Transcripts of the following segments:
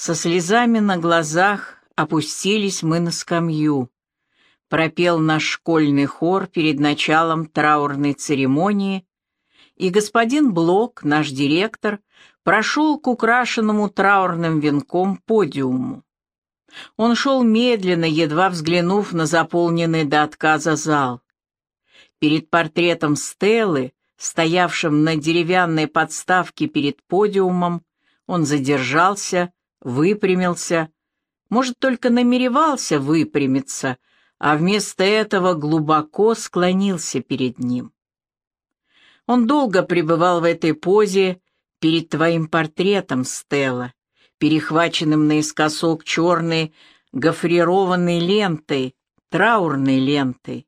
Со слезами на глазах опустились мы на скамью. Пропел наш школьный хор перед началом траурной церемонии, и господин Блок, наш директор, прошел к украшенному траурным венком подиуму. Он шел медленно, едва взглянув на заполненный до отказа зал. Перед портретом Стеллы, стоявшим на деревянной подставке перед подиумом, он задержался, выпрямился, может, только намеревался выпрямиться, а вместо этого глубоко склонился перед ним. Он долго пребывал в этой позе перед твоим портретом, Стелла, перехваченным наискосок черной гофрированной лентой, траурной лентой.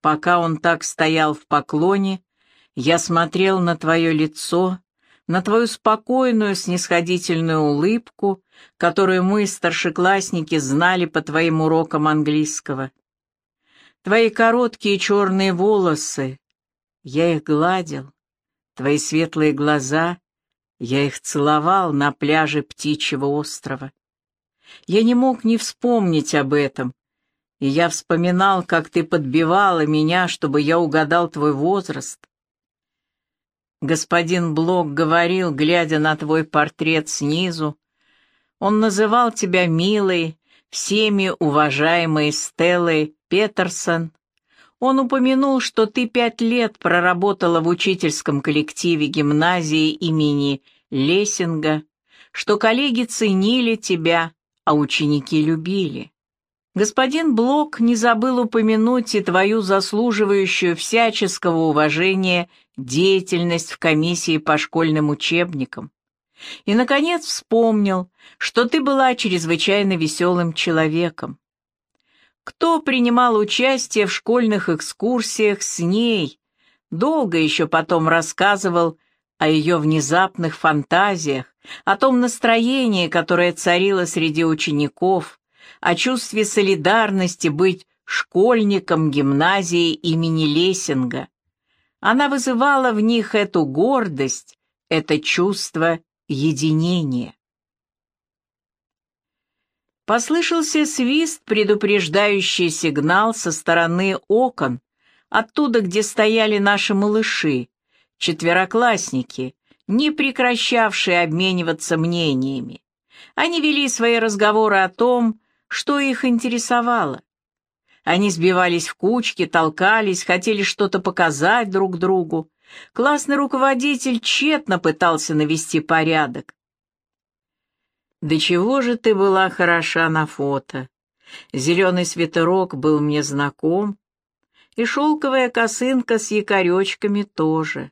Пока он так стоял в поклоне, я смотрел на твое лицо, на твою спокойную, снисходительную улыбку, которую мы, старшеклассники, знали по твоим урокам английского. Твои короткие черные волосы, я их гладил, твои светлые глаза, я их целовал на пляже Птичьего острова. Я не мог не вспомнить об этом, и я вспоминал, как ты подбивала меня, чтобы я угадал твой возраст. Господин Блок говорил, глядя на твой портрет снизу, он называл тебя милой, всеми уважаемой Стеллой Петерсон. Он упомянул, что ты пять лет проработала в учительском коллективе гимназии имени Лессинга, что коллеги ценили тебя, а ученики любили. Господин Блок не забыл упомянуть и твою заслуживающую всяческого уважения деятельность в комиссии по школьным учебникам. И, наконец, вспомнил, что ты была чрезвычайно веселым человеком. Кто принимал участие в школьных экскурсиях с ней, долго еще потом рассказывал о ее внезапных фантазиях, о том настроении, которое царило среди учеников, о чувстве солидарности быть школьником гимназии имени Лессинга. Она вызывала в них эту гордость, это чувство единения. Послышался свист, предупреждающий сигнал со стороны окон, оттуда, где стояли наши малыши, четвероклассники, не прекращавшие обмениваться мнениями. Они вели свои разговоры о том, что их интересовало. Они сбивались в кучки, толкались, хотели что-то показать друг другу. Классный руководитель тщетно пытался навести порядок. «Да чего же ты была хороша на фото? Зеленый свитерок был мне знаком, и шелковая косынка с якоречками тоже.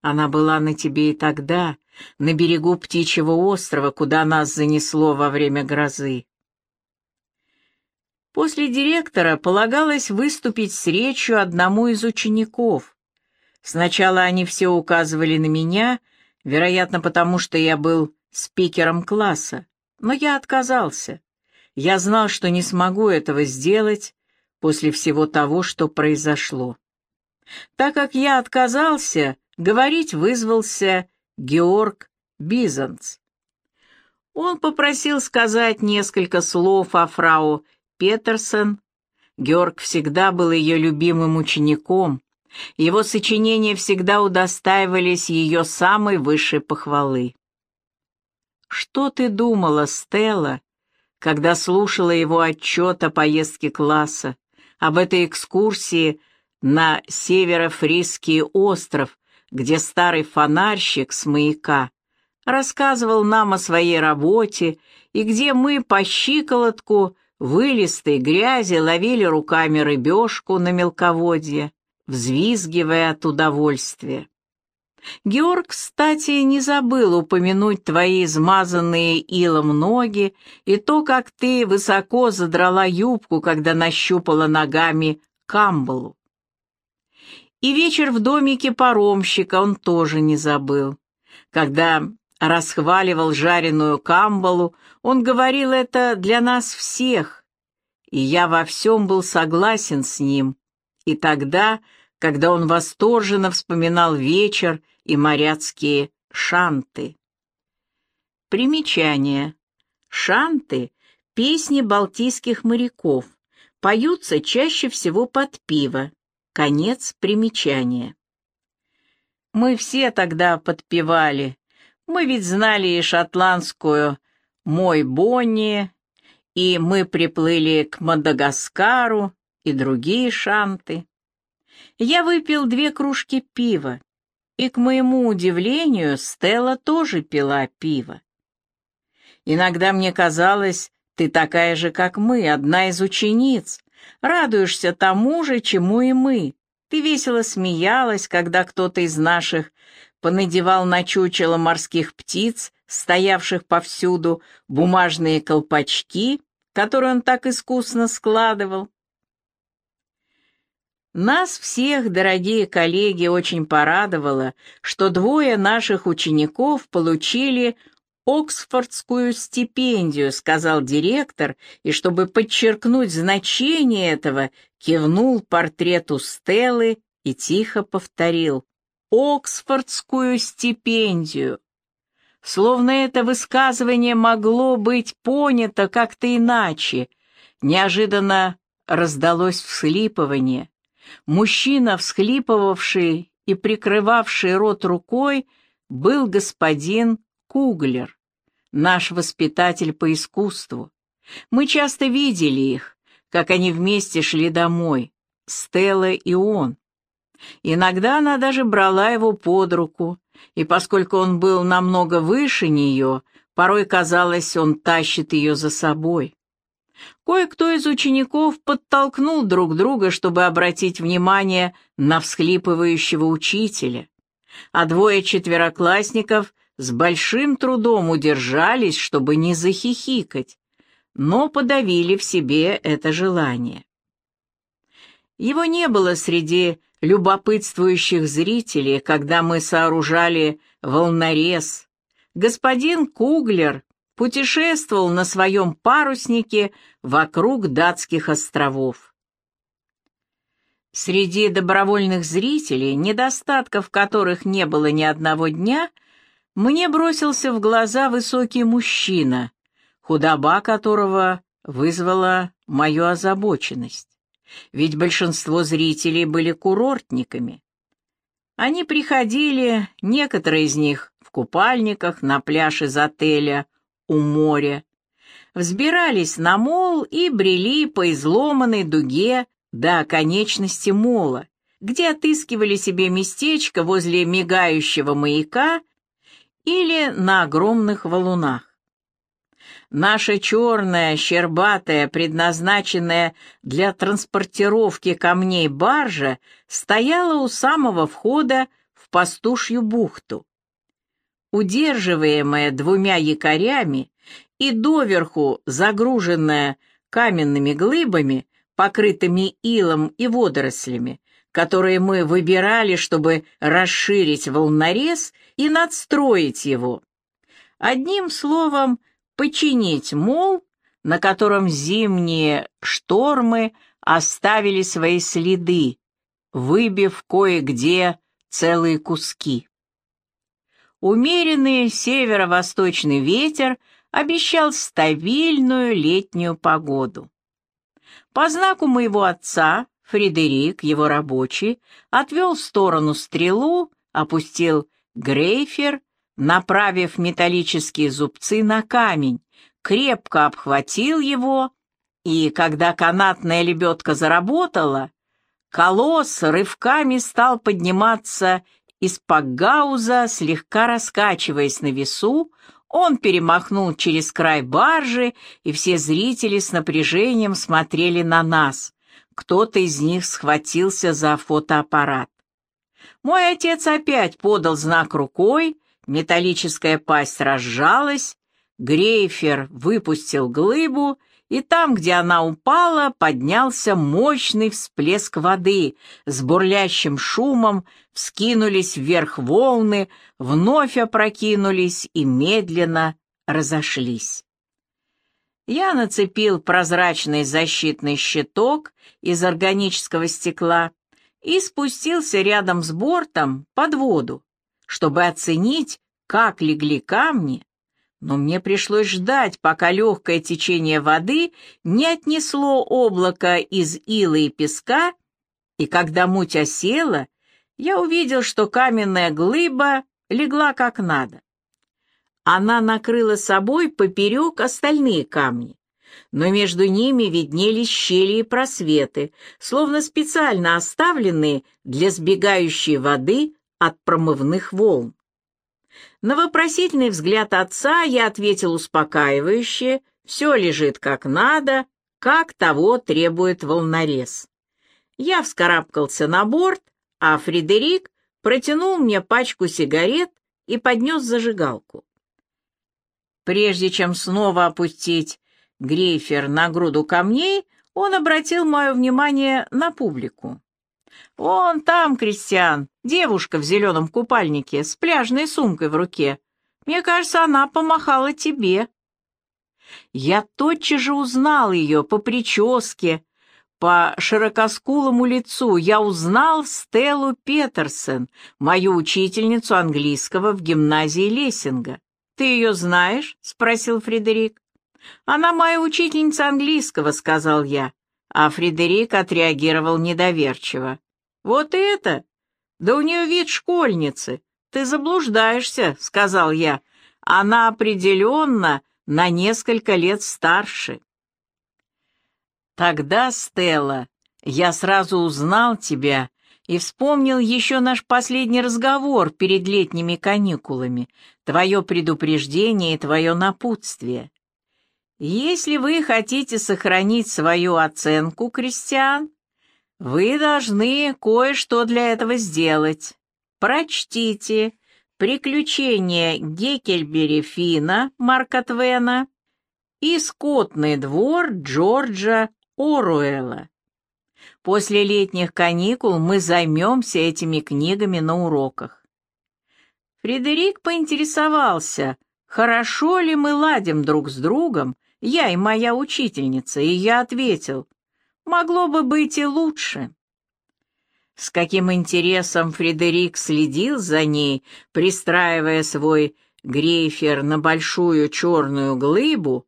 Она была на тебе и тогда, на берегу птичьего острова, куда нас занесло во время грозы. После директора полагалось выступить с речью одному из учеников. Сначала они все указывали на меня, вероятно, потому что я был спикером класса, но я отказался. Я знал, что не смогу этого сделать после всего того, что произошло. Так как я отказался, говорить вызвался Георг Бизанц. Он попросил сказать несколько слов о фрау Петерсон. Георг всегда был ее любимым учеником. Его сочинения всегда удостаивались ее самой высшей похвалы. «Что ты думала, Стелла, когда слушала его отчет о поездке класса, об этой экскурсии на Северо-Фрисский остров, где старый фонарщик с маяка рассказывал нам о своей работе и где мы по щиколотку в илистой грязи ловили руками рыбешку на мелководье, взвизгивая от удовольствия. Георг, кстати, не забыл упомянуть твои измазанные илом ноги и то, как ты высоко задрала юбку, когда нащупала ногами камбалу. И вечер в домике паромщика он тоже не забыл. Когда расхваливал жареную камбалу, он говорил это для нас всех, и я во всем был согласен с ним. И тогда, когда он восторженно вспоминал вечер и моряцкие шанты. Примечание. Шанты — песни балтийских моряков, поются чаще всего под пиво. Конец примечания. Мы все тогда подпевали. Мы ведь знали и шотландскую «Мой Бонни», и мы приплыли к Мадагаскару, и другие шанты. Я выпил две кружки пива, и, к моему удивлению, Стелла тоже пила пиво. Иногда мне казалось, ты такая же, как мы, одна из учениц, радуешься тому же, чему и мы. Ты весело смеялась, когда кто-то из наших понадевал на чучело морских птиц, стоявших повсюду, бумажные колпачки, которые он так искусно складывал. Нас всех, дорогие коллеги, очень порадовало, что двое наших учеников получили Оксфордскую стипендию, сказал директор, и чтобы подчеркнуть значение этого, кивнул портрету Стеллы и тихо повторил «Оксфордскую стипендию». Словно это высказывание могло быть понято как-то иначе. Неожиданно раздалось всхлипывание. Мужчина, всхлипывавший и прикрывавший рот рукой, был господин Куглер, наш воспитатель по искусству. Мы часто видели их, как они вместе шли домой, Стелла и он. Иногда она даже брала его под руку, и поскольку он был намного выше нее, порой казалось, он тащит ее за собой. Кое-кто из учеников подтолкнул друг друга, чтобы обратить внимание на всхлипывающего учителя, а двое четвероклассников с большим трудом удержались, чтобы не захихикать, но подавили в себе это желание. Его не было среди любопытствующих зрителей, когда мы сооружали волнорез. Господин Куглер путешествовал на своем паруснике вокруг датских островов. Среди добровольных зрителей, недостатков которых не было ни одного дня, мне бросился в глаза высокий мужчина, худоба которого вызвала мою озабоченность. Ведь большинство зрителей были курортниками. Они приходили, некоторые из них в купальниках на пляж из отеля у моря, взбирались на мол и брели по изломанной дуге до конечности мола, где отыскивали себе местечко возле мигающего маяка или на огромных валунах. Наша черная, щербатая, предназначенная для транспортировки камней баржа стояла у самого входа в пастушью бухту. Удерживаемая двумя якорями и доверху загруженная каменными глыбами, покрытыми илом и водорослями, которые мы выбирали, чтобы расширить волнорез и надстроить его. Одним словом, починить мол, на котором зимние штормы оставили свои следы, выбив кое-где целые куски. Умеренный северо-восточный ветер обещал стабильную летнюю погоду. По знаку моего отца Фредерик, его рабочий, отвел в сторону стрелу, опустил грейфер, направив металлические зубцы на камень, крепко обхватил его, и, когда канатная лебедка заработала, колосс рывками стал подниматься из пакгауза, слегка раскачиваясь на весу, он перемахнул через край баржи, и все зрители с напряжением смотрели на нас. Кто-то из них схватился за фотоаппарат. Мой отец опять подал знак рукой, металлическая пасть разжалась, Грейфер выпустил глыбу, и там, где она упала, поднялся мощный всплеск воды. С бурлящим шумом вскинулись вверх волны, вновь опрокинулись и медленно разошлись. Я нацепил прозрачный защитный щиток из органического стекла и спустился рядом с бортом под воду, чтобы оценить, как легли камни, но мне пришлось ждать, пока легкое течение воды не отнесло облако из ила и песка, и когда муть осела, я увидел, что каменная глыба легла как надо. Она накрыла собой поперек остальные камни, но между ними виднелись щели и просветы, словно специально оставленные для сбегающей воды от промывных волн. На вопросительный взгляд отца я ответил успокаивающе, все лежит как надо, как того требует волнорез. Я вскарабкался на борт, а Фредерик протянул мне пачку сигарет и поднес зажигалку. Прежде чем снова опустить грейфер на груду камней, он обратил мое внимание на публику. «Вон там, Кристиан, девушка в зеленом купальнике с пляжной сумкой в руке. Мне кажется, она помахала тебе». Я тотчас же узнал ее по прическе, по широкоскулому лицу. Я узнал Стеллу Петерсон, мою учительницу английского в гимназии Лессинга. «Ты ее знаешь?» — спросил Фредерик. «Она моя учительница английского», — сказал я. А Фредерик отреагировал недоверчиво. «Вот это? Да у нее вид школьницы. Ты заблуждаешься», — сказал я. «Она определенно на несколько лет старше». Тогда, Стелла, я сразу узнал тебя и вспомнил еще наш последний разговор перед летними каникулами, твое предупреждение и твое напутствие. Если вы хотите сохранить свою оценку, Кристиан, вы должны кое-что для этого сделать. Прочтите «Приключения Геккельбери Фина» Марка Твена и «Скотный двор» Джорджа Оруэлла. После летних каникул мы займемся этими книгами на уроках. Фредерик поинтересовался, хорошо ли мы ладим друг с другом, я и моя учительница, и я ответил, могло бы быть и лучше. С каким интересом Фредерик следил за ней, пристраивая свой грейфер на большую черную глыбу,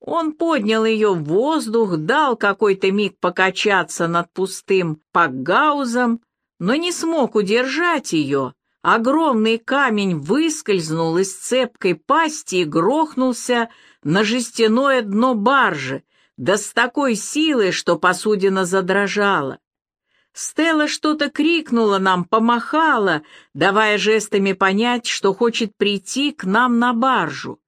он поднял ее в воздух, дал какой-то миг покачаться над пустым пакгаузом, но не смог удержать ее. Огромный камень выскользнул из цепкой пасти и грохнулся на жестяное дно баржи, да с такой силой, что посудина задрожала. Стелла что-то крикнула нам, помахала, давая жестами понять, что хочет прийти к нам на баржу.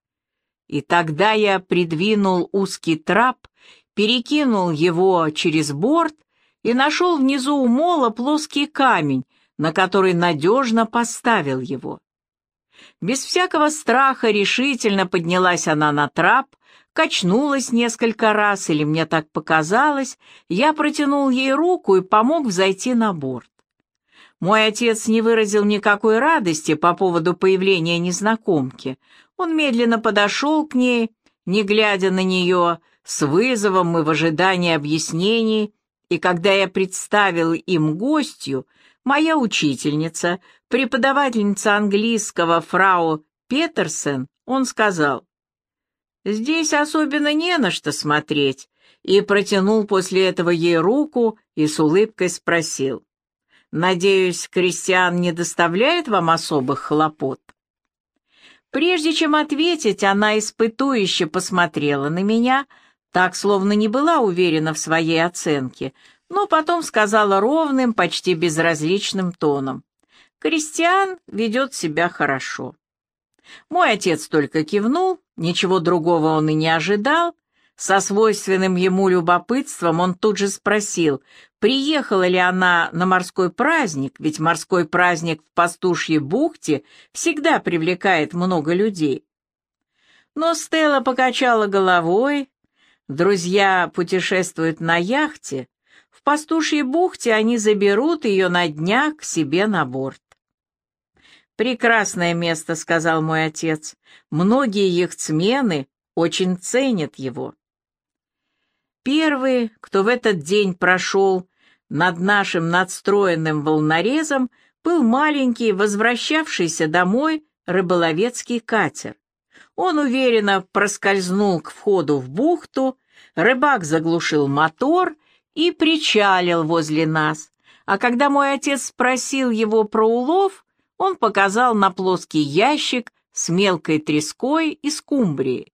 И тогда я придвинул узкий трап, перекинул его через борт и нашел внизу у мола плоский камень, на который надежно поставил его. Без всякого страха решительно поднялась она на трап, качнулась несколько раз, или мне так показалось, я протянул ей руку и помог взойти на борт. Мой отец не выразил никакой радости по поводу появления незнакомки. Он медленно подошел к ней, не глядя на нее, с вызовом и в ожидании объяснений, и когда я представил им гостью, моя учительница, преподавательница английского фрау Петерсен, он сказал, «Здесь особенно не на что смотреть», и протянул после этого ей руку и с улыбкой спросил, Надеюсь, крестьян не доставляет вам особых хлопот?» Прежде чем ответить, она испытующе посмотрела на меня, так, словно не была уверена в своей оценке, но потом сказала ровным, почти безразличным тоном. «Крестьян ведет себя хорошо». Мой отец только кивнул, ничего другого он и не ожидал, со свойственным ему любопытством он тут же спросил, приехала ли она на морской праздник, ведь морской праздник в Пастушьей бухте всегда привлекает много людей. Но Стелла покачала головой. Друзья путешествуют на яхте. В Пастушьей бухте они заберут ее на днях к себе на борт. «Прекрасное место», — сказал мой отец. «Многие яхтсмены очень ценят его». Первый, кто в этот день прошел над нашим надстроенным волнорезом, был маленький, возвращавшийся домой рыболовецкий катер. Он уверенно проскользнул к входу в бухту, рыбак заглушил мотор и причалил возле нас, а когда мой отец спросил его про улов, он показал на плоский ящик с мелкой треской и скумбрией.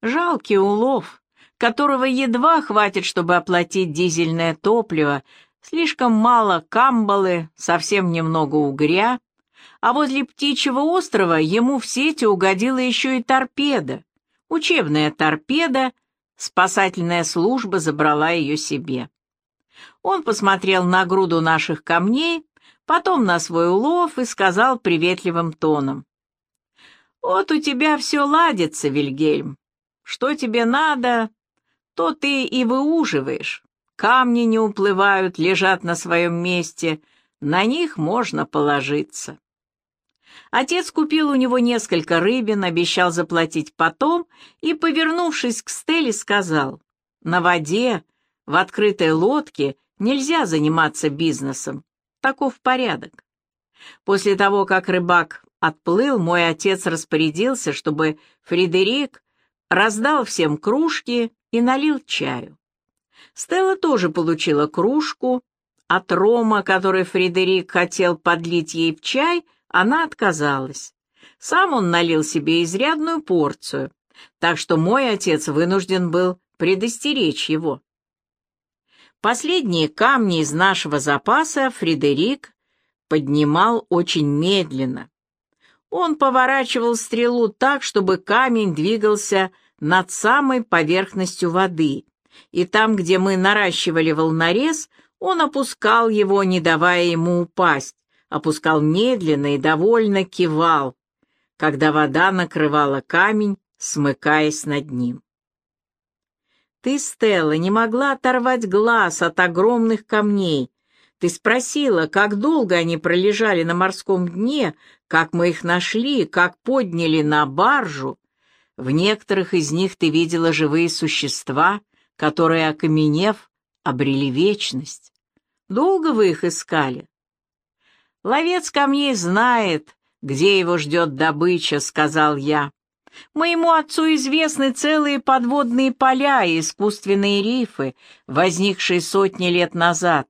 Жалкий улов, которого едва хватит, чтобы оплатить дизельное топливо, слишком мало камбалы, совсем немного угря, а возле птичьего острова ему в сети угодила еще и торпеда. Учебная торпеда, спасательная служба забрала ее себе. Он посмотрел на груду наших камней, потом на свой улов и сказал приветливым тоном. «Вот у тебя все ладится, Вильгельм. Что тебе надо, то ты и выуживаешь. Камни не уплывают, лежат на своем месте, на них можно положиться». Отец купил у него несколько рыбин, обещал заплатить потом и, повернувшись к Стелле, сказал, «На воде, в открытой лодке нельзя заниматься бизнесом. Таков порядок». После того, как рыбак отплыл, мой отец распорядился, чтобы Фредерик раздал всем кружки и налил чаю. Стелла тоже получила кружку. От рома, который Фредерик хотел подлить ей в чай, она отказалась. Сам он налил себе изрядную порцию, так что мой отец вынужден был предостеречь его. Последние камни из нашего запаса Фредерик поднимал очень медленно. Он поворачивал стрелу так, чтобы камень двигался над самой поверхностью воды, и там, где мы наращивали волнорез, он опускал его, не давая ему упасть, опускал медленно и довольно кивал, когда вода накрывала камень, смыкаясь над ним. Ты, Стелла, не могла оторвать глаз от огромных камней. Ты спросила, как долго они пролежали на морском дне, как мы их нашли, как подняли на баржу. В некоторых из них ты видела живые существа, которые, окаменев, обрели вечность. Долго вы их искали? «Ловец камней знает, где его ждет добыча», — сказал я. «Моему отцу известны целые подводные поля и искусственные рифы, возникшие сотни лет назад.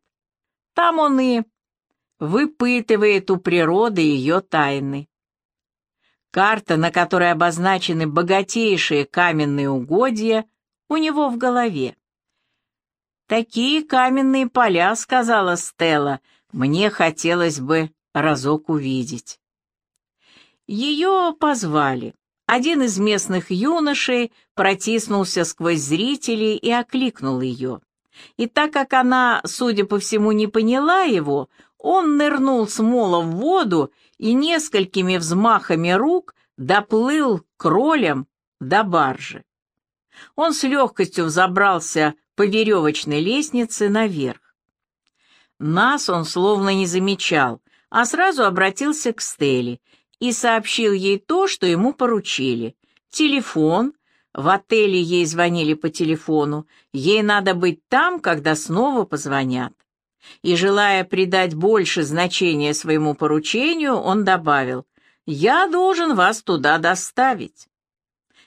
Там он и выпытывает у природы ее тайны. Карта, на которой обозначены богатейшие каменные угодья, у него в голове. «Такие каменные поля», — сказала Стелла, мне хотелось бы разок увидеть. Ее позвали. Один из местных юношей протиснулся сквозь зрителей и окликнул ее. И так как она, судя по всему, не поняла его, он нырнул с мола в воду и несколькими взмахами рук доплыл кролем до баржи. Он с легкостью взобрался по веревочной лестнице наверх. Нас он словно не замечал, а сразу обратился к Стелле и сообщил ей то, что ему поручили. Телефон, в отеле ей звонили по телефону, ей надо быть там, когда снова позвонят. И, желая придать больше значения своему поручению, он добавил, «Я должен вас туда доставить».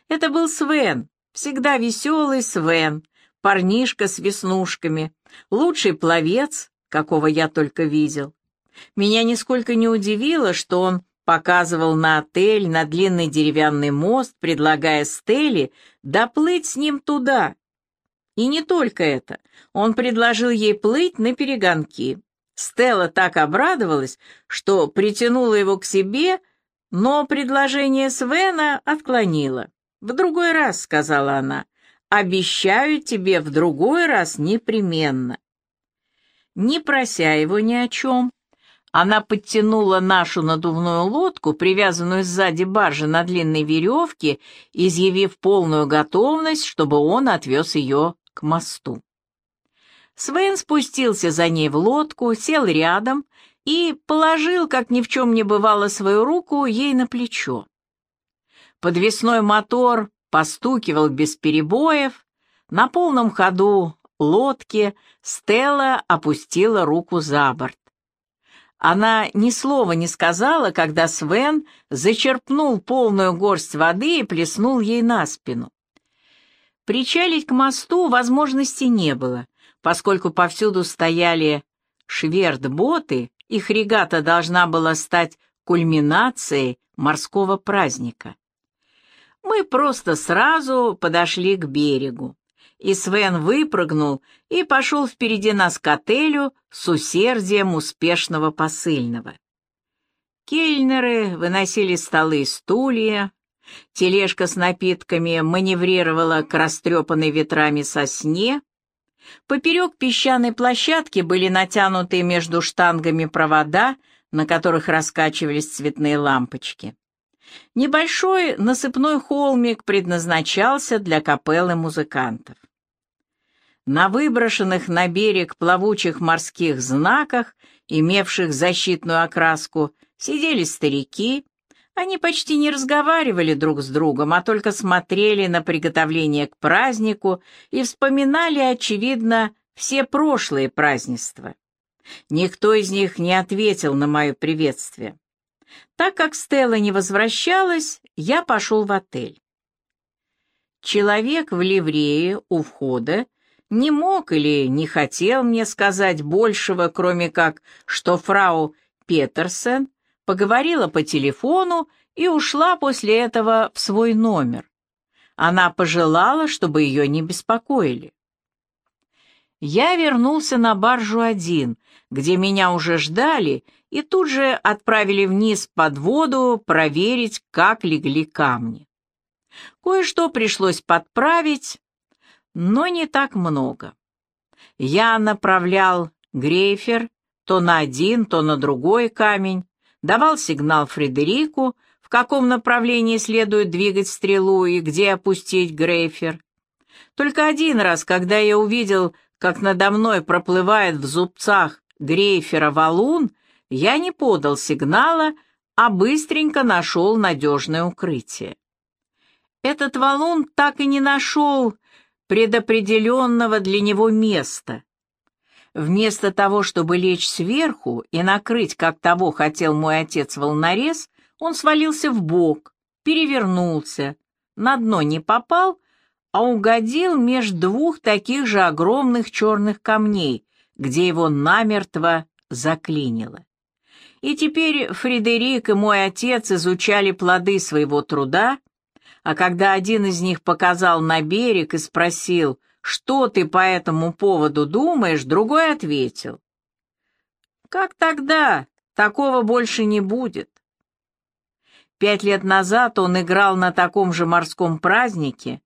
Это был Свен, всегда веселый Свен, парнишка с веснушками, лучший пловец, какого я только видел. Меня нисколько не удивило, что он показывал на отель, на длинный деревянный мост, предлагая Стелле доплыть с ним туда. И не только это, он предложил ей плыть на перегонки. Стелла так обрадовалась, что притянула его к себе, но предложение Свена отклонила. «В другой раз», — сказала она, — «обещаю тебе в другой раз непременно» не прося его ни о чем. Она подтянула нашу надувную лодку, привязанную сзади баржи на длинной веревке, изъявив полную готовность, чтобы он отвез ее к мосту. Свен спустился за ней в лодку, сел рядом и положил, как ни в чем не бывало, свою руку ей на плечо. Подвесной мотор постукивал без перебоев, на полном ходу лодке Стелла опустила руку за борт. Она ни слова не сказала, когда Свен зачерпнул полную горсть воды и плеснул ей на спину. Причалить к мосту возможности не было, поскольку повсюду стояли шверт-боты, их регата должна была стать кульминацией морского праздника. Мы просто сразу подошли к берегу, и Свен выпрыгнул и пошел впереди нас к отелю с усердием успешного посыльного. Кельнеры выносили столы и стулья, тележка с напитками маневрировала к растрепанной ветрами сосне, поперек песчаной площадки были натянуты между штангами провода, на которых раскачивались цветные лампочки. Небольшой насыпной холмик предназначался для капеллы музыкантов. На выброшенных на берег плавучих морских знаках, имевших защитную окраску, сидели старики. Они почти не разговаривали друг с другом, а только смотрели на приготовление к празднику и вспоминали, очевидно, все прошлые празднества. Никто из них не ответил на мое приветствие. Так как Стелла не возвращалась, я пошел в отель. Человек в ливрее у входа не мог или не хотел мне сказать большего, кроме как, что фрау Петерсен поговорила по телефону и ушла после этого в свой номер. Она пожелала, чтобы ее не беспокоили. Я вернулся на баржу один, где меня уже ждали, и тут же отправили вниз под воду проверить, как легли камни. Кое-что пришлось подправить, но не так много. Я направлял грейфер то на один, то на другой камень, давал сигнал Фредерику, в каком направлении следует двигать стрелу и где опустить грейфер. Только один раз, когда я увидел, как надо мной проплывает в зубцах грейфера валун, я не подал сигнала, а быстренько нашел надежное укрытие. Этот валун так и не нашел предопределенного для него места. Вместо того, чтобы лечь сверху и накрыть, как того хотел мой отец-волнорез, он свалился в бок, перевернулся, на дно не попал, а угодил меж двух таких же огромных черных камней, где его намертво заклинило. И теперь Фредерик и мой отец изучали плоды своего труда, а когда один из них показал на берег и спросил, что ты по этому поводу думаешь, другой ответил. Как тогда? Такого больше не будет. Пять лет назад он играл на таком же морском празднике,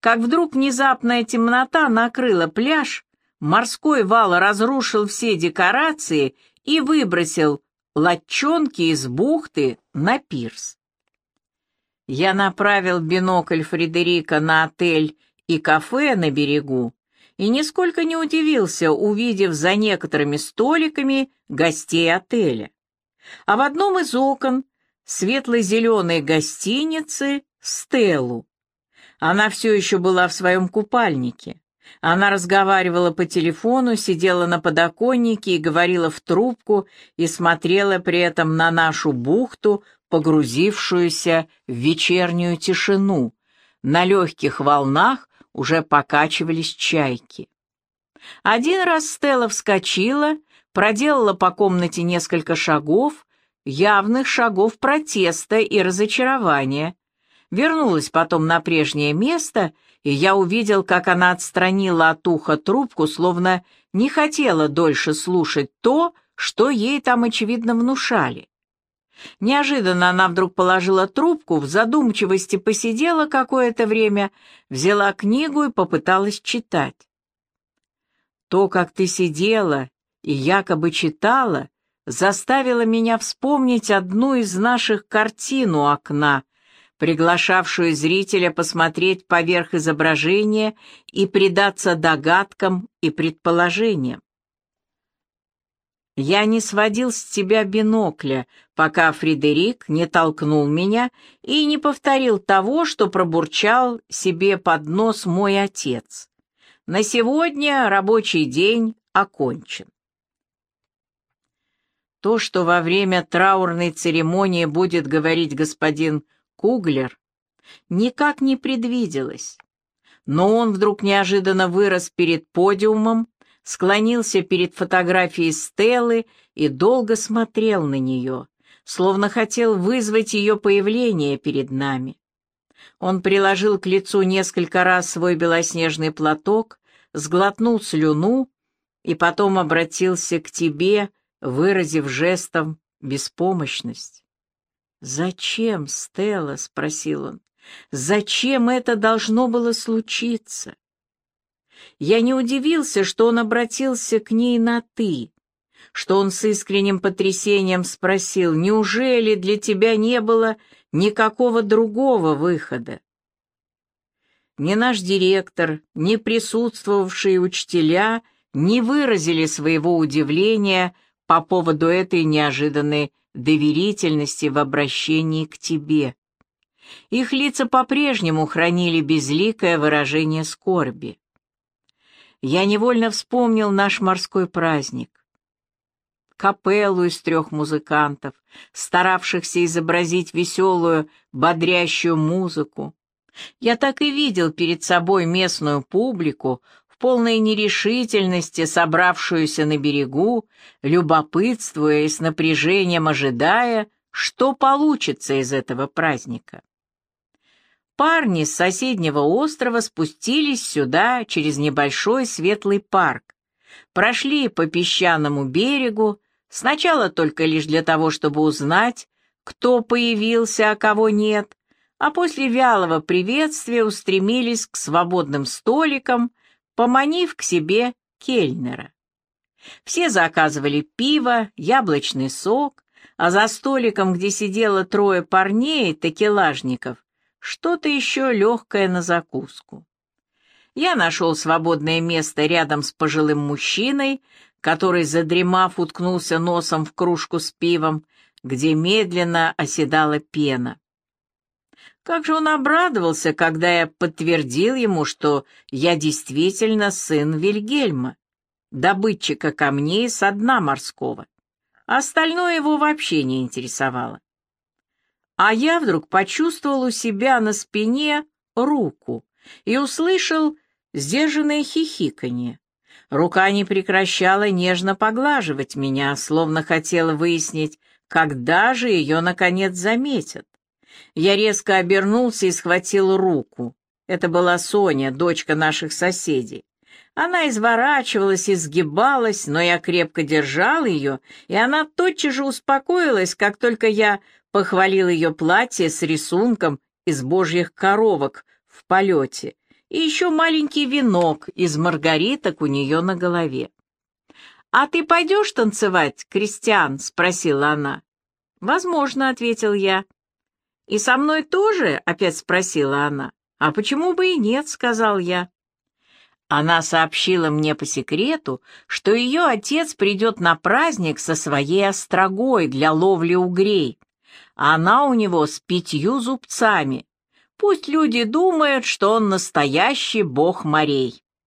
как вдруг внезапная темнота накрыла пляж, морской вал разрушил все декорации и выбросил лодчонки из бухты на пирс. Я направил бинокль Фредерика на отель и кафе на берегу и нисколько не удивился, увидев за некоторыми столиками гостей отеля. А в одном из окон светло-зеленой гостиницы Стеллу. Она все еще была в своем купальнике. Она разговаривала по телефону, сидела на подоконнике и говорила в трубку и смотрела при этом на нашу бухту, погрузившуюся в вечернюю тишину. На легких волнах уже покачивались чайки. Один раз Стелла вскочила, проделала по комнате несколько шагов, явных шагов протеста и разочарования, вернулась потом на прежнее место, и я увидел, как она отстранила от уха трубку, словно не хотела дольше слушать то, что ей там, очевидно, внушали. Неожиданно она вдруг положила трубку, в задумчивости посидела какое-то время, взяла книгу и попыталась читать. То, как ты сидела и якобы читала, заставило меня вспомнить одну из наших картин у окна, приглашавшую зрителя посмотреть поверх изображения и предаться догадкам и предположениям. Я не сводил с тебя бинокля, пока Фредерик не толкнул меня и не повторил того, что пробурчал себе под нос мой отец. На сегодня рабочий день окончен. То, что во время траурной церемонии будет говорить господин Куглер, никак не предвиделось. Но он вдруг неожиданно вырос перед подиумом, склонился перед фотографией Стеллы и долго смотрел на нее, словно хотел вызвать ее появление перед нами. Он приложил к лицу несколько раз свой белоснежный платок, сглотнул слюну и потом обратился к тебе, выразив жестом беспомощность. «Зачем, Стелла?» — спросил он. «Зачем это должно было случиться?» Я не удивился, что он обратился к ней на «ты», что он с искренним потрясением спросил, «Неужели для тебя не было никакого другого выхода?» Ни наш директор, ни присутствовавшие учителя не выразили своего удивления по поводу этой неожиданной доверительности в обращении к тебе. Их лица по-прежнему хранили безликое выражение скорби. Я невольно вспомнил наш морской праздник. Капеллу из трех музыкантов, старавшихся изобразить веселую, бодрящую музыку. Я так и видел перед собой местную публику, полной нерешительности, собравшуюся на берегу, любопытствуя и с напряжением ожидая, что получится из этого праздника. Парни с соседнего острова спустились сюда через небольшой светлый парк, прошли по песчаному берегу, сначала только лишь для того, чтобы узнать, кто появился, а кого нет, а после вялого приветствия устремились к свободным столикам, поманив к себе кельнера. Все заказывали пиво, яблочный сок, а за столиком, где сидело трое парней, такелажников, что-то еще легкое на закуску. Я нашел свободное место рядом с пожилым мужчиной, который, задремав, уткнулся носом в кружку с пивом, где медленно оседала пена. Как же он обрадовался, когда я подтвердил ему, что я действительно сын Вильгельма, добытчика камней со дна морского. Остальное его вообще не интересовало. А я вдруг почувствовал у себя на спине руку и услышал сдержанное хихиканье. Рука не прекращала нежно поглаживать меня, словно хотела выяснить, когда же ее, наконец, заметят. Я резко обернулся и схватил руку. Это была Соня, дочка наших соседей. Она изворачивалась и сгибалась, но я крепко держал ее, и она тотчас же успокоилась, как только я похвалил ее платье с рисунком из божьих коровок в полете и еще маленький венок из маргариток у нее на голове. «А ты пойдешь танцевать, Кристиан?» — спросила она. «Возможно», — ответил я. «И со мной тоже?» — опять спросила она. «А почему бы и нет?» — сказал я. Она сообщила мне по секрету, что ее отец придет на праздник со своей острогой для ловли угрей. Она у него с пятью зубцами. Пусть люди думают, что он настоящий бог морей.